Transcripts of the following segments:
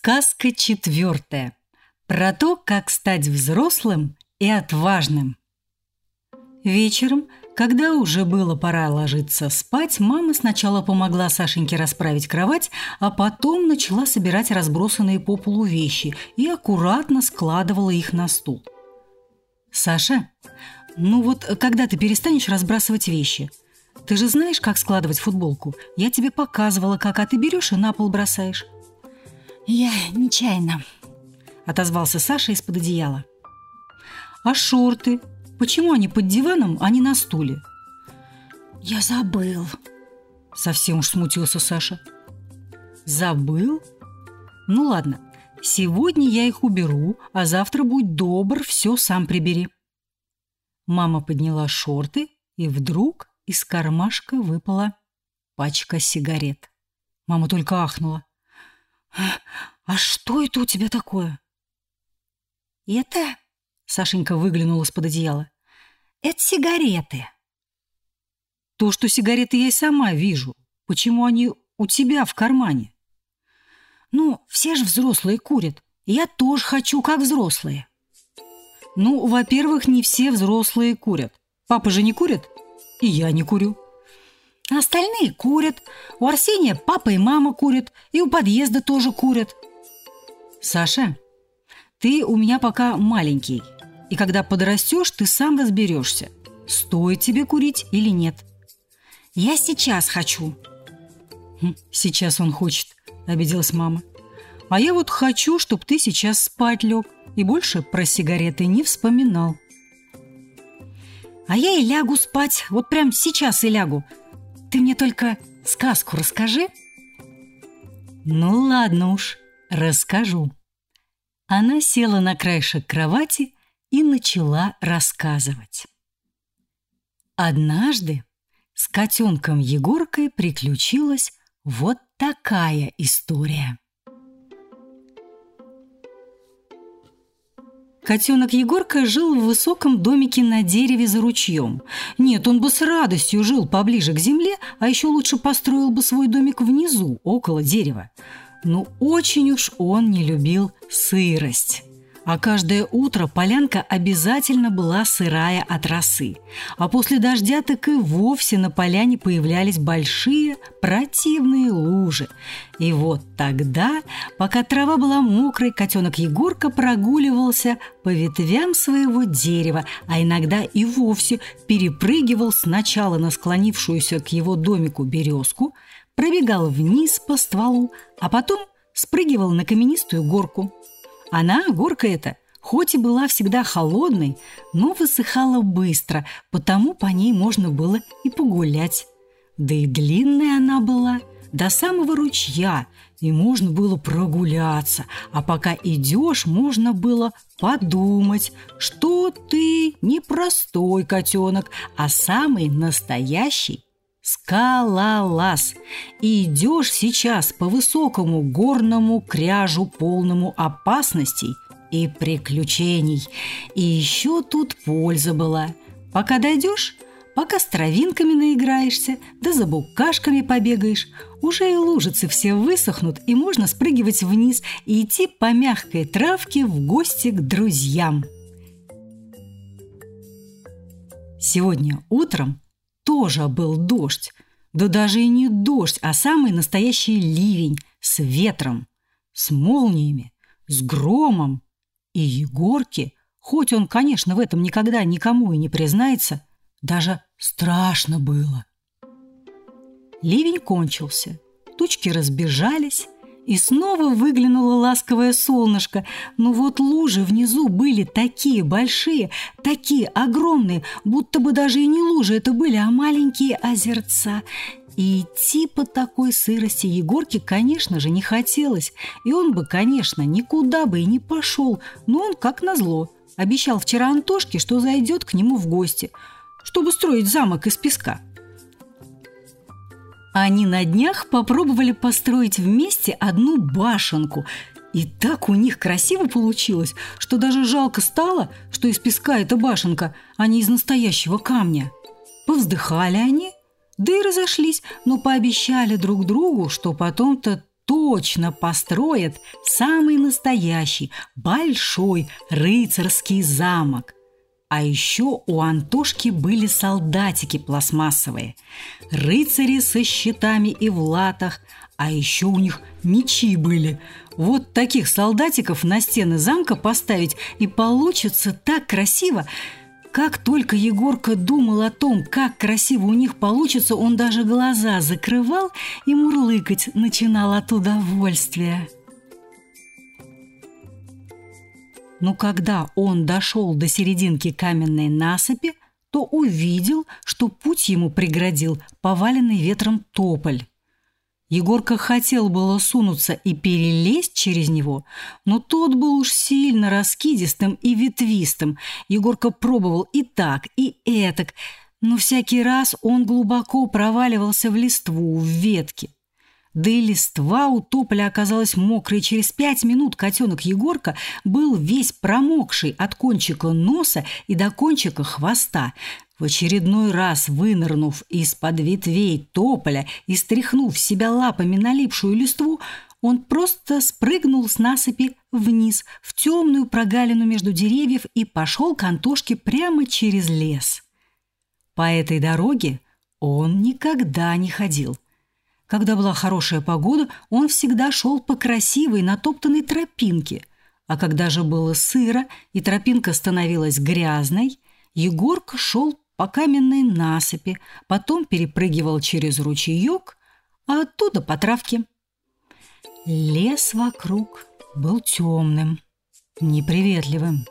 Сказка четвертая. Про то, как стать взрослым и отважным. Вечером, когда уже было пора ложиться спать, мама сначала помогла Сашеньке расправить кровать, а потом начала собирать разбросанные по полу вещи и аккуратно складывала их на стул. «Саша, ну вот когда ты перестанешь разбрасывать вещи? Ты же знаешь, как складывать футболку? Я тебе показывала, как, а ты берешь и на пол бросаешь». «Я нечаянно», – отозвался Саша из-под одеяла. «А шорты? Почему они под диваном, а не на стуле?» «Я забыл», – совсем уж смутился Саша. «Забыл? Ну ладно, сегодня я их уберу, а завтра будь добр, все сам прибери». Мама подняла шорты, и вдруг из кармашка выпала пачка сигарет. Мама только ахнула. «А что это у тебя такое?» «Это...» — Сашенька выглянула из-под одеяла. «Это сигареты». «То, что сигареты я и сама вижу. Почему они у тебя в кармане?» «Ну, все же взрослые курят. Я тоже хочу, как взрослые». «Ну, во-первых, не все взрослые курят. Папа же не курит, и я не курю». Остальные курят. У Арсения папа и мама курят, и у подъезда тоже курят. Саша, ты у меня пока маленький, и когда подрастешь, ты сам разберешься, стоит тебе курить или нет. Я сейчас хочу. Хм, сейчас он хочет, обиделась мама. А я вот хочу, чтобы ты сейчас спать лег и больше про сигареты не вспоминал. А я и лягу спать, вот прям сейчас и лягу. Ты мне только сказку расскажи. Ну ладно уж, расскажу. Она села на краешек кровати и начала рассказывать. Однажды с котенком Егоркой приключилась вот такая история. Котенок Егорка жил в высоком домике на дереве за ручьем. Нет, он бы с радостью жил поближе к земле, а еще лучше построил бы свой домик внизу, около дерева. Но очень уж он не любил сырость. А каждое утро полянка обязательно была сырая от росы. А после дождя так и вовсе на поляне появлялись большие противные лужи. И вот тогда, пока трава была мокрой, котенок Егорка прогуливался по ветвям своего дерева, а иногда и вовсе перепрыгивал сначала на склонившуюся к его домику березку, пробегал вниз по стволу, а потом спрыгивал на каменистую горку. Она, горка эта, хоть и была всегда холодной, но высыхала быстро, потому по ней можно было и погулять. Да и длинная она была, до самого ручья, и можно было прогуляться, а пока идешь, можно было подумать, что ты не простой котенок, а самый настоящий скалолаз. И идешь сейчас по высокому горному кряжу, полному опасностей и приключений. И еще тут польза была. Пока дойдешь, пока с травинками наиграешься, да за букашками побегаешь, уже и лужицы все высохнут, и можно спрыгивать вниз и идти по мягкой травке в гости к друзьям. Сегодня утром тоже был дождь. Да даже и не дождь, а самый настоящий ливень с ветром, с молниями, с громом. И Егорке, хоть он, конечно, в этом никогда никому и не признается, даже страшно было. Ливень кончился, тучки разбежались, и снова выглянуло ласковое солнышко. Но вот лужи внизу были такие большие, такие огромные, будто бы даже и не лужи это были, а маленькие озерца. И идти по такой сырости Егорке, конечно же, не хотелось. И он бы, конечно, никуда бы и не пошел. Но он, как назло, обещал вчера Антошке, что зайдет к нему в гости, чтобы строить замок из песка. Они на днях попробовали построить вместе одну башенку. И так у них красиво получилось, что даже жалко стало, что из песка эта башенка, а не из настоящего камня. Повздыхали они, да и разошлись, но пообещали друг другу, что потом-то точно построят самый настоящий, большой рыцарский замок. А еще у Антошки были солдатики пластмассовые, рыцари со щитами и в латах, а еще у них мечи были. Вот таких солдатиков на стены замка поставить, и получится так красиво. Как только Егорка думал о том, как красиво у них получится, он даже глаза закрывал и мурлыкать начинал от удовольствия. Но когда он дошел до серединки каменной насыпи, то увидел, что путь ему преградил поваленный ветром тополь. Егорка хотел было сунуться и перелезть через него, но тот был уж сильно раскидистым и ветвистым. Егорка пробовал и так, и этак, но всякий раз он глубоко проваливался в листву, в ветки. Да и листва у тополя оказалась мокрой. Через пять минут котенок Егорка был весь промокший от кончика носа и до кончика хвоста. В очередной раз вынырнув из-под ветвей тополя и стряхнув себя лапами налипшую листву, он просто спрыгнул с насыпи вниз, в темную прогалину между деревьев и пошел к Антошке прямо через лес. По этой дороге он никогда не ходил – когда была хорошая погода, он всегда шел по красивой натоптанной тропинке. А когда же было сыро и тропинка становилась грязной, Егорка шел по каменной насыпи, потом перепрыгивал через ручеек, а оттуда по травке. Лес вокруг был темным, неприветливым.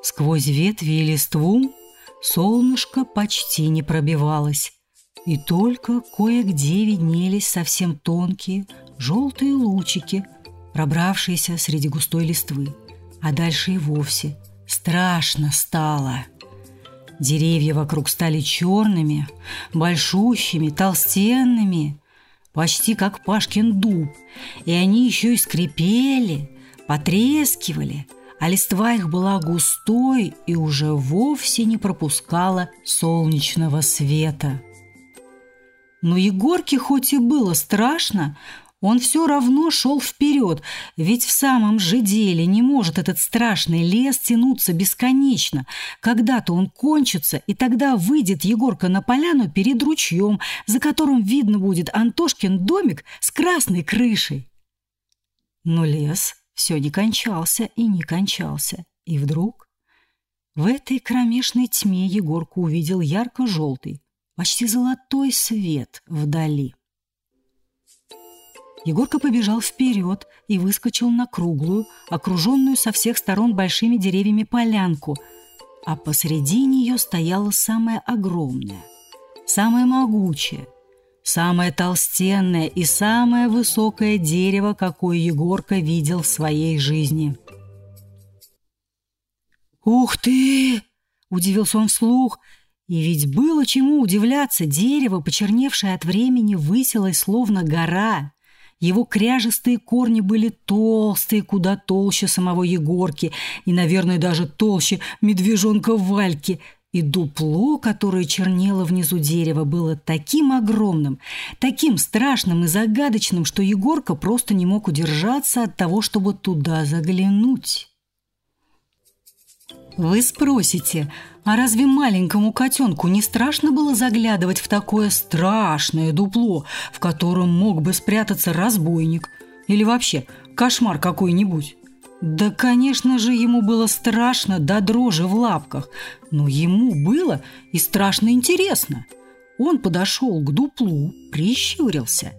Сквозь ветви и листву солнышко почти не пробивалось, и только кое-где виднелись совсем тонкие желтые лучики, пробравшиеся среди густой листвы. А дальше и вовсе страшно стало. Деревья вокруг стали черными, большущими, толстенными, почти как Пашкин дуб, и они еще и скрипели, потрескивали, а листва их была густой и уже вовсе не пропускала солнечного света. Но Егорке хоть и было страшно, он все равно шел вперед, ведь в самом же деле не может этот страшный лес тянуться бесконечно. Когда-то он кончится, и тогда выйдет Егорка на поляну перед ручьем, за которым видно будет Антошкин домик с красной крышей. Но лес все не кончался и не кончался. И вдруг в этой кромешной тьме Егорка увидел ярко-желтый, почти золотой свет вдали. Егорка побежал вперед и выскочил на круглую, окруженную со всех сторон большими деревьями полянку, а посреди нее стояло самое огромное, самое могучее, самое толстенное и самое высокое дерево, какое Егорка видел в своей жизни. «Ух ты!» – удивился он вслух – и ведь было чему удивляться, дерево, почерневшее от времени, высилось словно гора. Его кряжестые корни были толстые, куда толще самого Егорки, и, наверное, даже толще медвежонка Вальки. И дупло, которое чернело внизу дерева, было таким огромным, таким страшным и загадочным, что Егорка просто не мог удержаться от того, чтобы туда заглянуть. Вы спросите, а разве маленькому котенку не страшно было заглядывать в такое страшное дупло, в котором мог бы спрятаться разбойник или вообще кошмар какой-нибудь? Да, конечно же, ему было страшно до дрожи в лапках, но ему было и страшно интересно. Он подошел к дуплу, прищурился.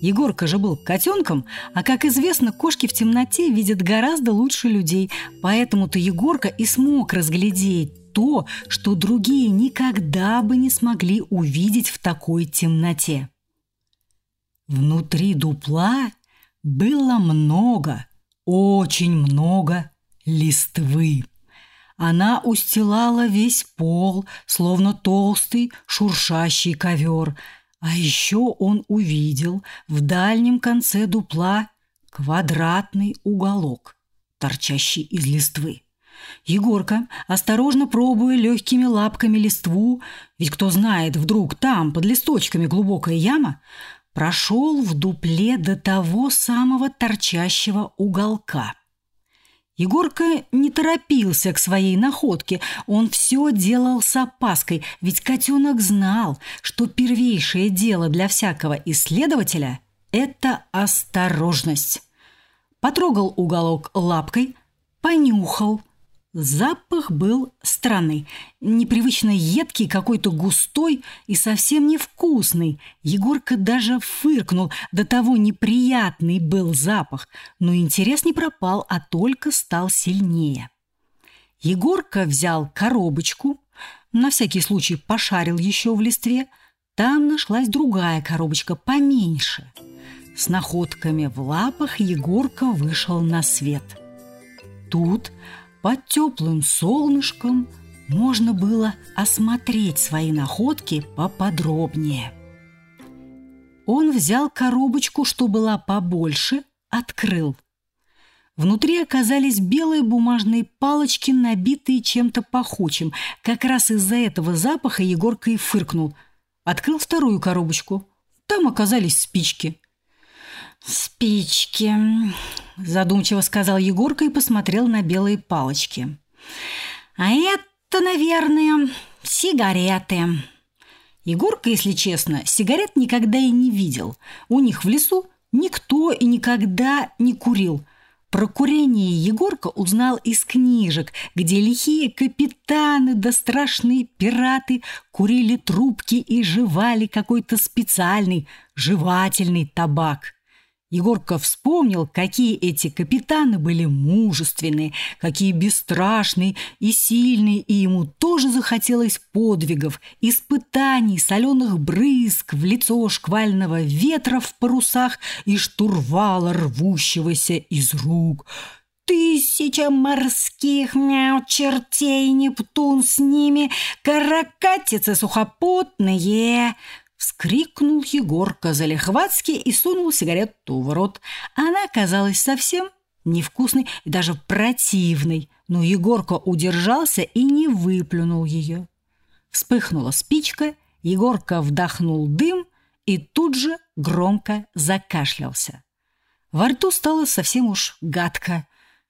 Егорка же был котенком, а, как известно, кошки в темноте видят гораздо лучше людей, поэтому-то Егорка и смог разглядеть то, что другие никогда бы не смогли увидеть в такой темноте. Внутри дупла было много, очень много листвы. Она устилала весь пол, словно толстый шуршащий ковер. А еще он увидел в дальнем конце дупла квадратный уголок, торчащий из листвы. Егорка, осторожно пробуя легкими лапками листву, ведь кто знает, вдруг там, под листочками, глубокая яма, прошел в дупле до того самого торчащего уголка. Егорка не торопился к своей находке, он все делал с опаской, ведь котенок знал, что первейшее дело для всякого исследователя – это осторожность. Потрогал уголок лапкой, понюхал – Запах был странный, непривычно едкий, какой-то густой и совсем невкусный. Егорка даже фыркнул, до того неприятный был запах, но интерес не пропал, а только стал сильнее. Егорка взял коробочку, на всякий случай пошарил еще в листве. Там нашлась другая коробочка, поменьше. С находками в лапах Егорка вышел на свет. Тут под теплым солнышком можно было осмотреть свои находки поподробнее. Он взял коробочку, что была побольше, открыл. Внутри оказались белые бумажные палочки, набитые чем-то пахучим. Как раз из-за этого запаха Егорка и фыркнул. Открыл вторую коробочку. Там оказались спички. «Спички», – задумчиво сказал Егорка и посмотрел на белые палочки. «А это, наверное, сигареты». Егорка, если честно, сигарет никогда и не видел. У них в лесу никто и никогда не курил. Про курение Егорка узнал из книжек, где лихие капитаны да страшные пираты курили трубки и жевали какой-то специальный жевательный табак – Егорка вспомнил, какие эти капитаны были мужественные, какие бесстрашные и сильные, и ему тоже захотелось подвигов, испытаний, соленых брызг в лицо шквального ветра в парусах и штурвала, рвущегося из рук. Тысяча морских мяу чертей, Нептун с ними, каракатицы сухопутные — Вскрикнул Егорка залихватски и сунул сигарету в рот. Она оказалась совсем невкусной и даже противной, но Егорка удержался и не выплюнул ее. Вспыхнула спичка, Егорка вдохнул дым и тут же громко закашлялся. Во рту стало совсем уж гадко,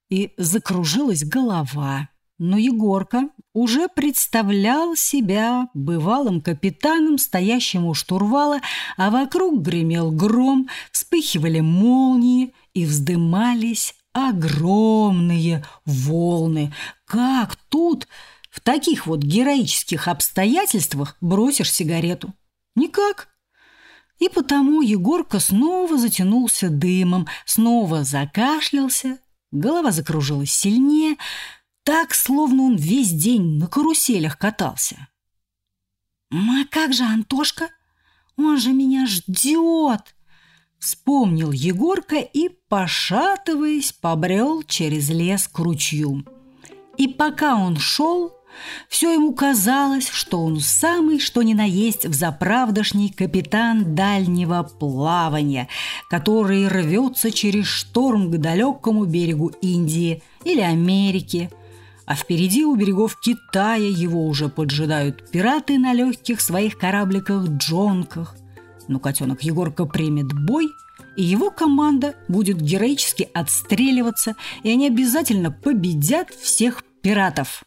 и закружилась голова. Но Егорка уже представлял себя бывалым капитаном, стоящим у штурвала, а вокруг гремел гром, вспыхивали молнии и вздымались огромные волны. Как тут в таких вот героических обстоятельствах бросишь сигарету? Никак. И потому Егорка снова затянулся дымом, снова закашлялся, голова закружилась сильнее – так, словно он весь день на каруселях катался. «А как же Антошка? Он же меня ждет!» Вспомнил Егорка и, пошатываясь, побрел через лес к ручью. И пока он шел, все ему казалось, что он самый, что ни на есть, взаправдошний капитан дальнего плавания, который рвется через шторм к далекому берегу Индии или Америки – а впереди у берегов Китая его уже поджидают пираты на легких своих корабликах-джонках. Но котенок Егорка примет бой, и его команда будет героически отстреливаться, и они обязательно победят всех пиратов.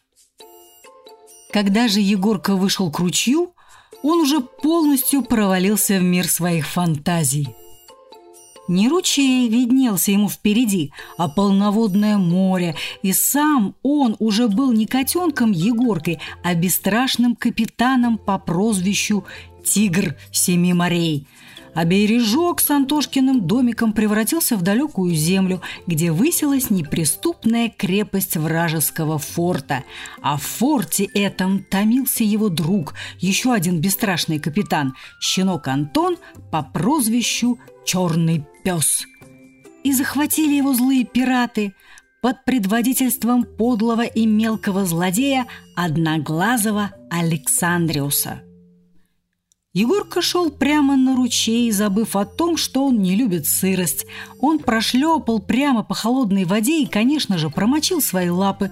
Когда же Егорка вышел к ручью, он уже полностью провалился в мир своих фантазий – не ручей виднелся ему впереди, а полноводное море, и сам он уже был не котенком Егоркой, а бесстрашным капитаном по прозвищу «Тигр семи морей». А бережок с Антошкиным домиком превратился в далекую землю, где высилась неприступная крепость вражеского форта. А в форте этом томился его друг, еще один бесстрашный капитан, щенок Антон по прозвищу «Черный пес. И захватили его злые пираты под предводительством подлого и мелкого злодея Одноглазого Александриуса. Егорка шел прямо на ручей, забыв о том, что он не любит сырость. Он прошлепал прямо по холодной воде и, конечно же, промочил свои лапы.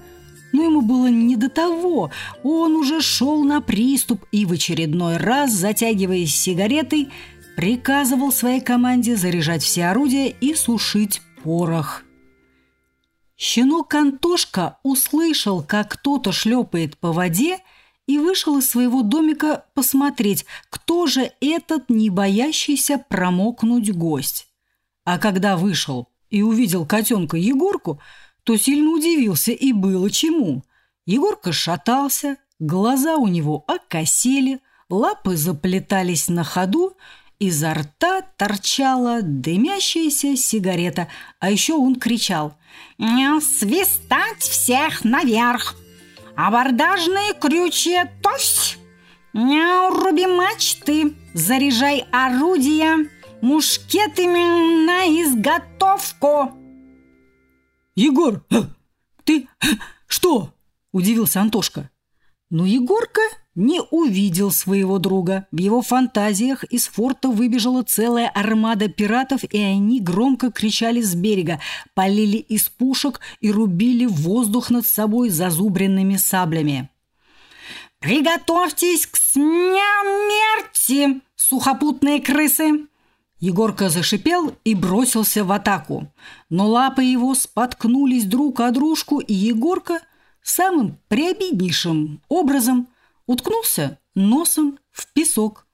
Но ему было не до того. Он уже шел на приступ и в очередной раз, затягиваясь сигаретой, приказывал своей команде заряжать все орудия и сушить порох. Щенок Антошка услышал, как кто-то шлепает по воде, и вышел из своего домика посмотреть, кто же этот не боящийся промокнуть гость. А когда вышел и увидел котенка Егорку, то сильно удивился и было чему. Егорка шатался, глаза у него окосели, лапы заплетались на ходу, изо рта торчала дымящаяся сигарета, а еще он кричал «Не свистать всех наверх! Абордажные крючья тось! Руби мачты, заряжай орудия!» мушкетами на изготовку!» «Егор, ты что?» – удивился Антошка. Но Егорка не увидел своего друга. В его фантазиях из форта выбежала целая армада пиратов, и они громко кричали с берега, полили из пушек и рубили воздух над собой зазубренными саблями. «Приготовьтесь к смерти, сухопутные крысы!» Егорка зашипел и бросился в атаку. Но лапы его споткнулись друг о дружку, и Егорка самым приобиднейшим образом уткнулся носом в песок.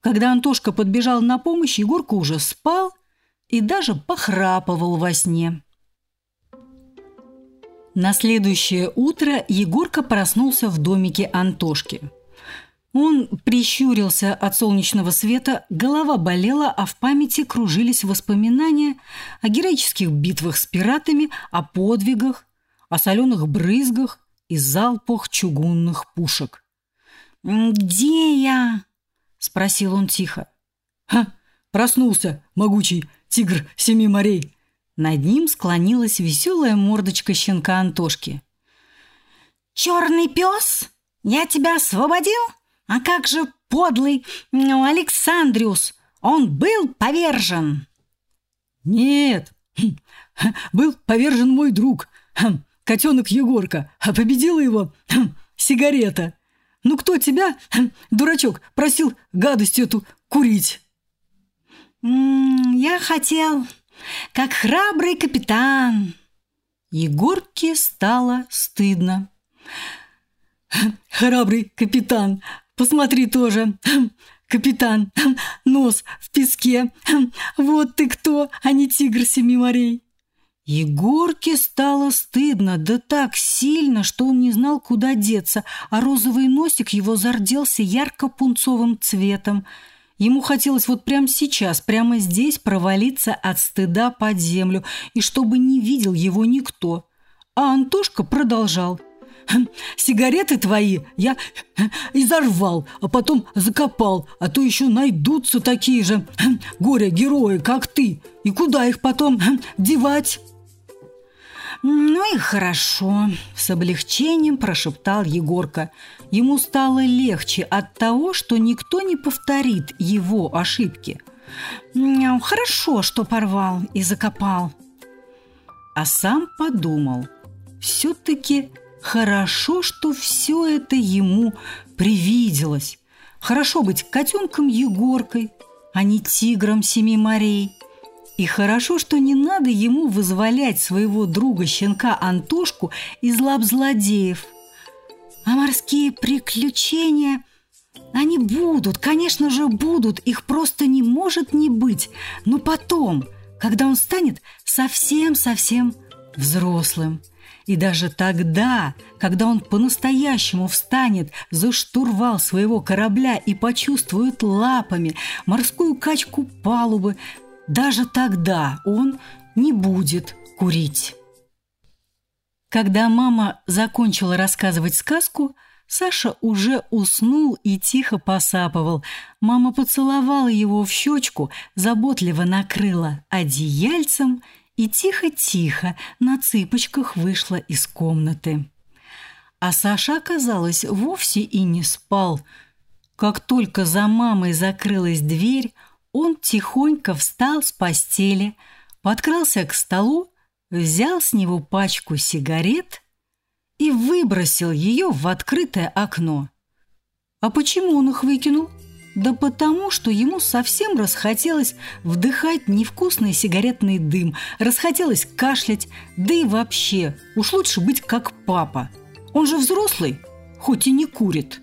Когда Антошка подбежал на помощь, Егорка уже спал и даже похрапывал во сне. На следующее утро Егорка проснулся в домике Антошки – он прищурился от солнечного света, голова болела, а в памяти кружились воспоминания о героических битвах с пиратами, о подвигах, о соленых брызгах и залпах чугунных пушек. «Где я?» – спросил он тихо. «Ха! Проснулся, могучий тигр семи морей!» Над ним склонилась веселая мордочка щенка Антошки. «Черный пес, я тебя освободил?» А как же подлый ну, Александриус? Он был повержен? Нет, был повержен мой друг, котенок Егорка, а победила его сигарета. Ну кто тебя, дурачок, просил гадость эту курить? Я хотел, как храбрый капитан. Егорке стало стыдно. Храбрый капитан, Посмотри тоже, капитан, нос в песке. Вот ты кто, а не тигр семи морей. Егорке стало стыдно, да так сильно, что он не знал, куда деться, а розовый носик его зарделся ярко-пунцовым цветом. Ему хотелось вот прямо сейчас, прямо здесь провалиться от стыда под землю, и чтобы не видел его никто. А Антошка продолжал – Сигареты твои я изорвал, а потом закопал, а то еще найдутся такие же горе-герои, как ты. И куда их потом девать?» «Ну и хорошо», – с облегчением прошептал Егорка. Ему стало легче от того, что никто не повторит его ошибки. «Хорошо, что порвал и закопал». А сам подумал, все-таки Хорошо, что все это ему привиделось. Хорошо быть котенком Егоркой, а не тигром семи морей. И хорошо, что не надо ему вызволять своего друга-щенка Антошку из лап злодеев. А морские приключения, они будут, конечно же, будут, их просто не может не быть. Но потом, когда он станет совсем-совсем взрослым – и даже тогда, когда он по-настоящему встанет за штурвал своего корабля и почувствует лапами морскую качку палубы, даже тогда он не будет курить. Когда мама закончила рассказывать сказку, Саша уже уснул и тихо посапывал. Мама поцеловала его в щечку, заботливо накрыла одеяльцем и тихо-тихо на цыпочках вышла из комнаты. А Саша, оказалось, вовсе и не спал. Как только за мамой закрылась дверь, он тихонько встал с постели, подкрался к столу, взял с него пачку сигарет и выбросил ее в открытое окно. А почему он их выкинул? Да потому, что ему совсем расхотелось вдыхать невкусный сигаретный дым, расхотелось кашлять, да и вообще, уж лучше быть как папа. Он же взрослый, хоть и не курит.